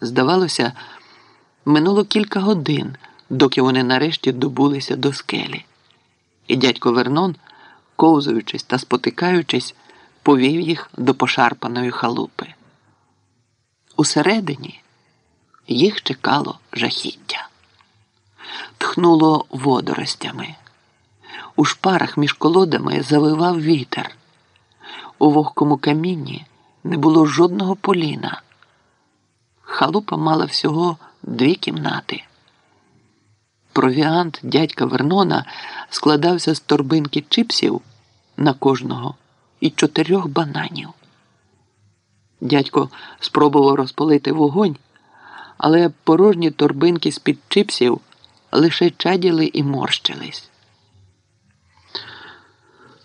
Здавалося, минуло кілька годин, доки вони нарешті добулися до скелі. І дядько Вернон, ковзуючись та спотикаючись, повів їх до пошарпаної халупи. Усередині їх чекало жахіття. Тхнуло водоростями. У шпарах між колодами завивав вітер. У вогкому камінні не було жодного поліна. Халупа мала всього дві кімнати. Провіант дядька Вернона складався з торбинки чипсів на кожного і чотирьох бананів. Дядько спробував розпалити вогонь, але порожні торбинки з-під чипсів лише чаділи і морщились.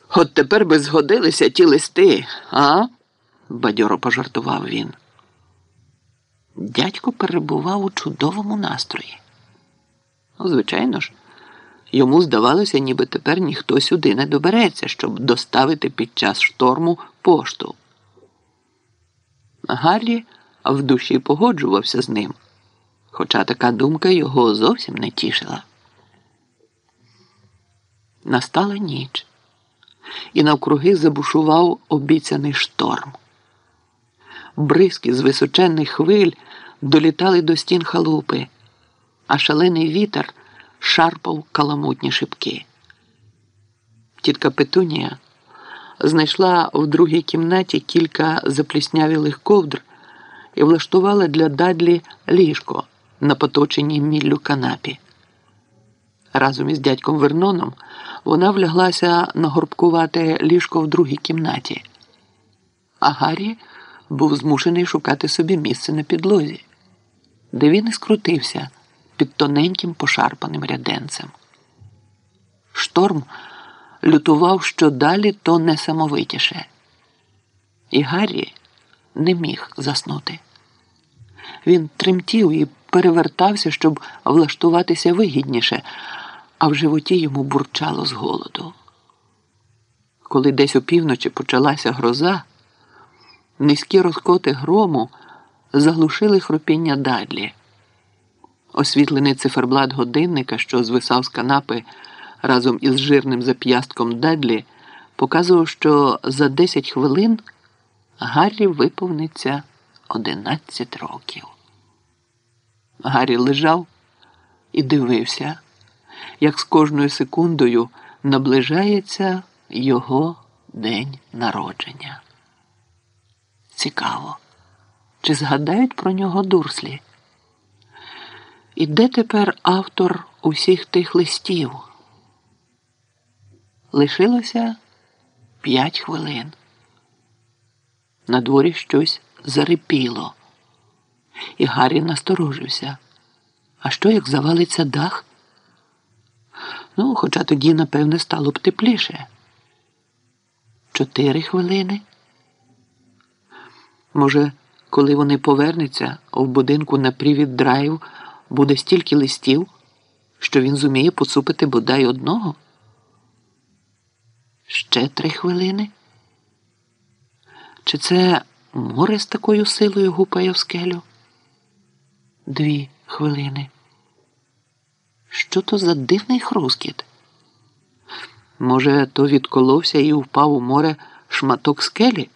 От тепер би згодилися ті листи, а? бадьоро пожартував він. Дядько перебував у чудовому настрої. Ну, звичайно ж, йому здавалося, ніби тепер ніхто сюди не добереться, щоб доставити під час шторму пошту. Гаррі в душі погоджувався з ним, хоча така думка його зовсім не тішила. Настала ніч, і навкруги забушував обіцяний шторм. Бризки з височенних хвиль долітали до стін халупи, а шалений вітер шарпав каламутні шибки. Тітка Петунія знайшла в другій кімнаті кілька запліснявілих ковдр і влаштувала для Дадлі ліжко на поточеній міллю канапі. Разом із дядьком Верноном вона вляглася на горбкувате ліжко в другій кімнаті, а Гаррі був змушений шукати собі місце на підлозі, де він і скрутився під тоненьким пошарпаним ряденцем. Шторм лютував що далі, то несамовитіше. І Гаррі не міг заснути. Він тремтів і перевертався, щоб влаштуватися вигідніше, а в животі йому бурчало з голоду. Коли десь опівночі почалася гроза, низькі розкоти грому заглушили хропіння дадлі. Освітлений циферблат годинника, що звисав з канапи разом із жирним зап'ястком Дадлі, показував, що за 10 хвилин Гаррі виповниться 11 років. Гаррі лежав і дивився, як з кожною секундою наближається його день народження. Цікаво, чи згадають про нього дурслі? І де тепер автор усіх тих листів? Лишилося п'ять хвилин. На дворі щось зарипіло, і Гаррі насторожився. А що, як завалиться дах? Ну, хоча тоді, напевне, стало б тепліше. Чотири хвилини. Може, коли вони повернуться, в будинку на привід драйв буде стільки листів, що він зуміє поцупити бодай одного? Ще три хвилини? Чи це море з такою силою гупає в скелю? Дві хвилини. Що то за дивний хрускіт? Може, то відколовся і впав у море шматок скелі?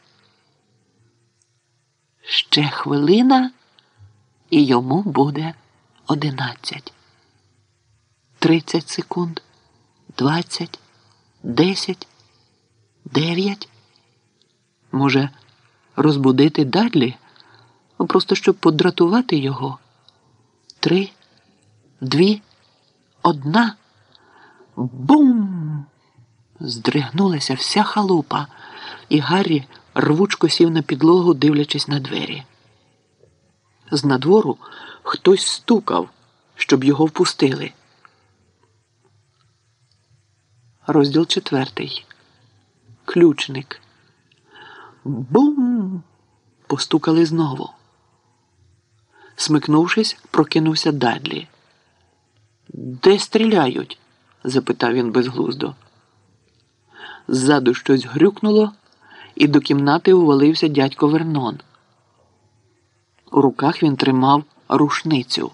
Ще хвилина, і йому буде одинадцять. Тридцять секунд, двадцять, десять, дев'ять. Може, розбудити Дадлі, просто щоб подратувати його. Три, дві, одна. Бум! Здригнулася вся халупа, і Гаррі рвучко сів на підлогу, дивлячись на двері. З надвору хтось стукав, щоб його впустили. Розділ четвертий. Ключник. Бум! Постукали знову. Смикнувшись, прокинувся Дадлі. Де стріляють? запитав він безглуздо. Ззаду щось грюкнуло, і до кімнати увалився дядько Вернон. У руках він тримав рушницю.